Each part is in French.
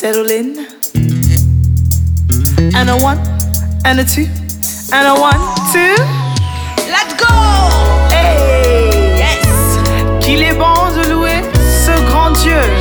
settle in. And a one, and a two, and a one, two. Let's go! Hey! Yes! Qu'il est bon de louer ce grand Dieu.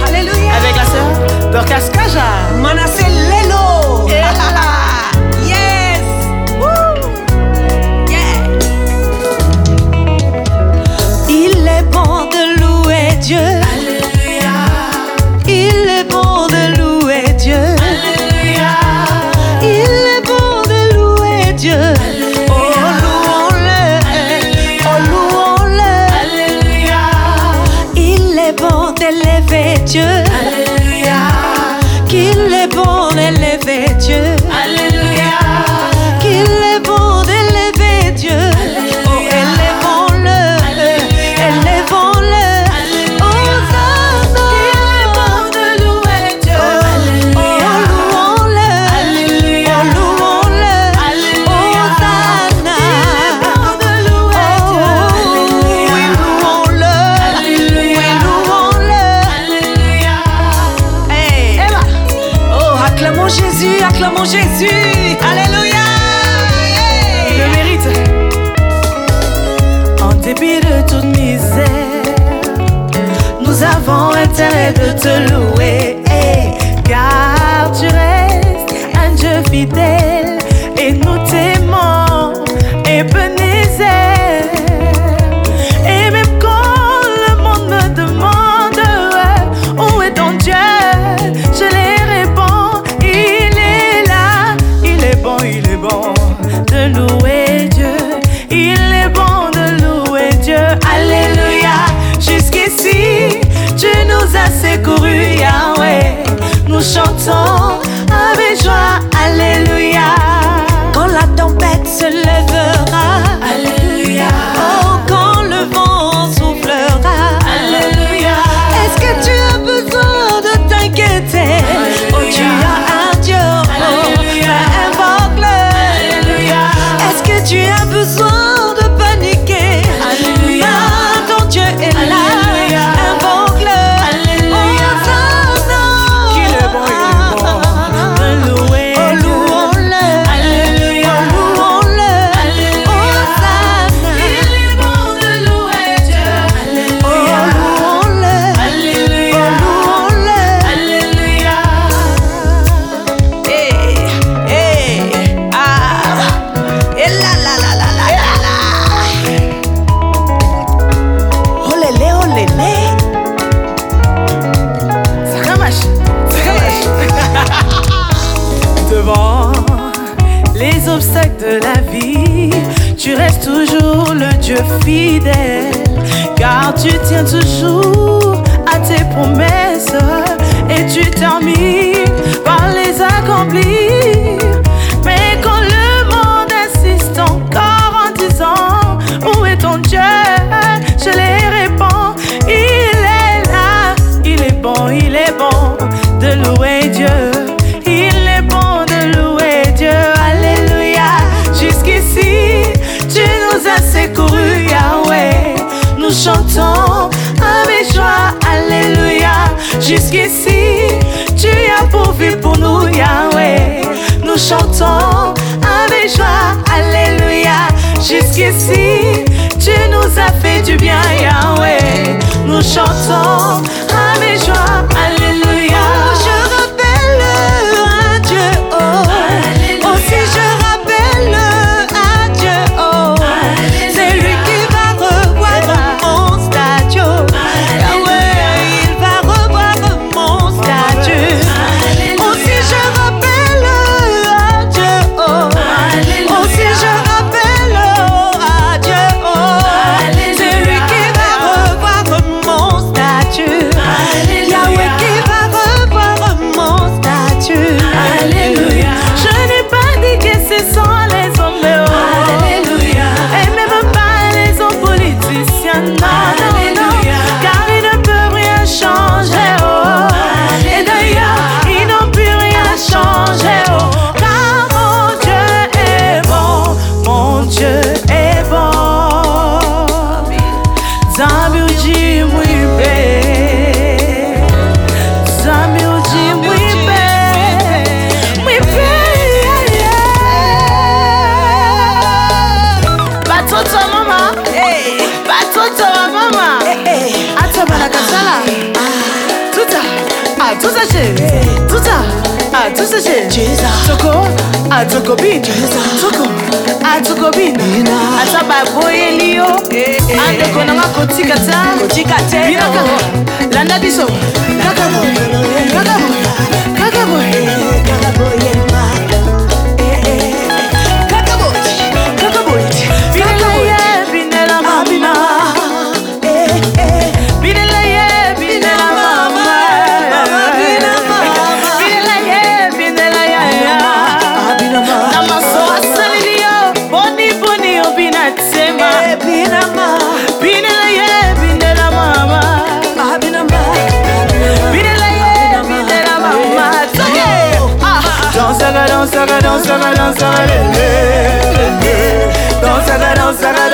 Dieu. able to lose. secouru Yahweh. Nous chantons avec joie. les obstacles de la vie, tu restes toujours le Dieu fidèle, car tu tiens toujours à tes promesses et tu termines par les accomplir. chantons avec joie, Alléluia. Jusqu'ici, tu as pourvu pour nous, Yahweh. Nous chantons avec joie, Alléluia. Jusqu'ici, tu nous as fait du bien, Yahweh. Nous chantons avec joie, 사실 투자 아 투사실 초코 아 초코빈 초코 아 초코빈 아사 바보엘리오 andeko nanga kotika ta binaka landa biso. Kaka boy. Kaka boy. Kaka boy. dansaka dansaka dansaka lele dansaka dansaka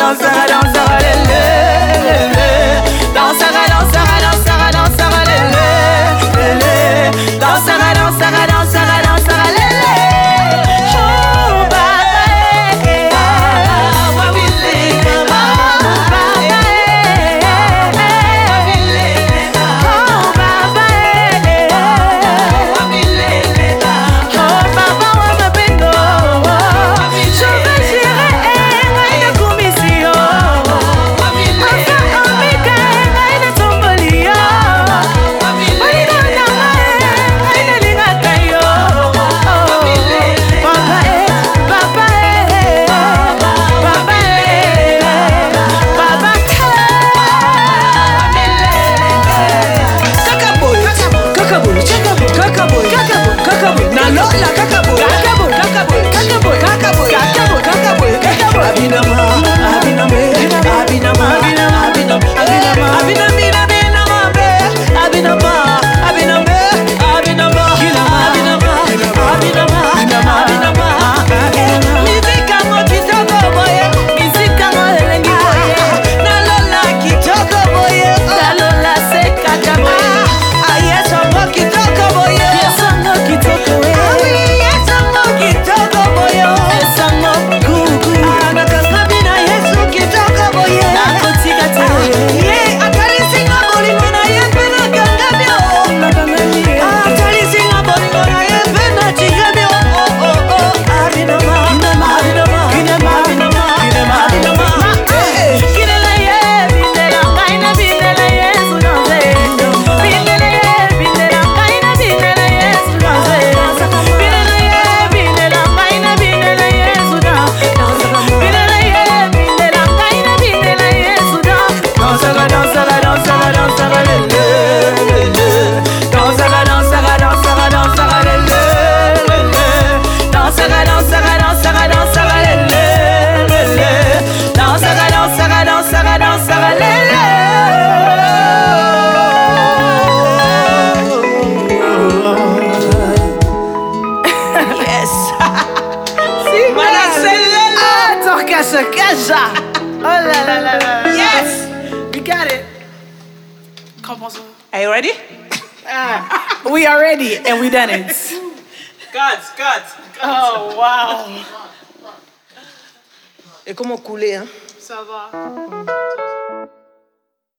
Are you ready? ah, we are ready and we done it. Cuts, cuts. Oh, wow. Et comment couler, hein? Ça va.